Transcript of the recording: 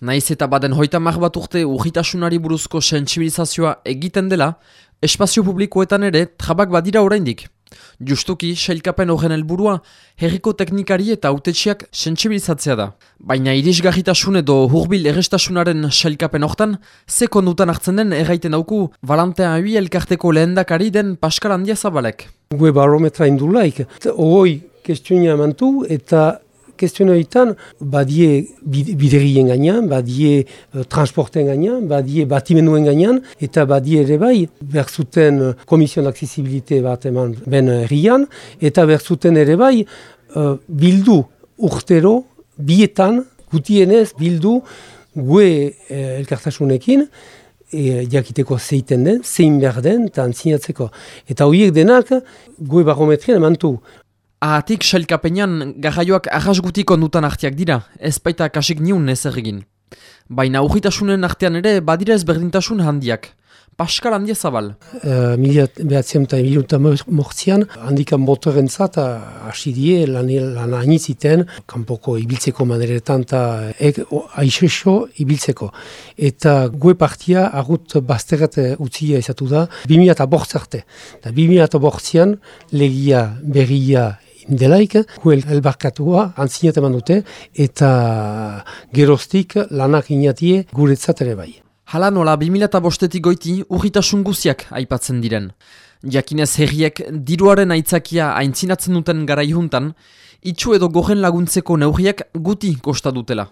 Naiz eta baden hoita bat urte urritasunari buruzko sentsibilizazioa egiten dela, espazio publikoetan ere trabak badira oraindik. Justuki, sailkapen horren helburua herriko teknikari eta autetxiak sentsibilizatzea da. Baina irisgarritasun edo hurbil errestasunaren sailkapen hortan, ze kondutan hartzen den erraiten dauku Valentin Hui elkarteko lehendakari den Pascal Andia Zabalek. Gue barometra indulaik, ogoi kestunia mantu eta Kestion horietan, badie biderien gainean, badie uh, transporten gainean, badie batimenuen gainean, eta badie ere bai, berzuten uh, komision aksesibilite bat eman ben herrian, eta berzuten ere bai, uh, bildu urtero, bietan, gutienez, bildu, gue eh, elkartasunekin, e, jakiteko zeiten den, zein behar den, eta antzinatzeko. Eta horiek denak, gue barometrian emantu. Ahatik, sailkapenean, garraioak ahasgutik ondutan artiak dira, ez baita kasik niun ez egin. Baina urritasunen artean ere badira ez berdintasun handiak. Paskal handia zabal. Uh, Mila behatzen eta miliunta mortzian, handikan motoren zat, hasi die, lan, lan hainiziten, kanpoko ibiltzeko maneretan eta aixexo ibiltzeko. Eta gue partia agut bazterat utzia izatu da, 2000 eta bortzarte. 2000 eta bortzian, legia, berria, delaik, huel elbarkatua antzinat eman dute, eta geroztik lanak inatie guretzat ere bai. Hala nola, 2005 goiti urritasun guziak aipatzen diren. Jakinez herriek diruaren aitzakia aintzinatzen duten gara ihuntan, itxu edo goren laguntzeko neurriak guti kosta dutela.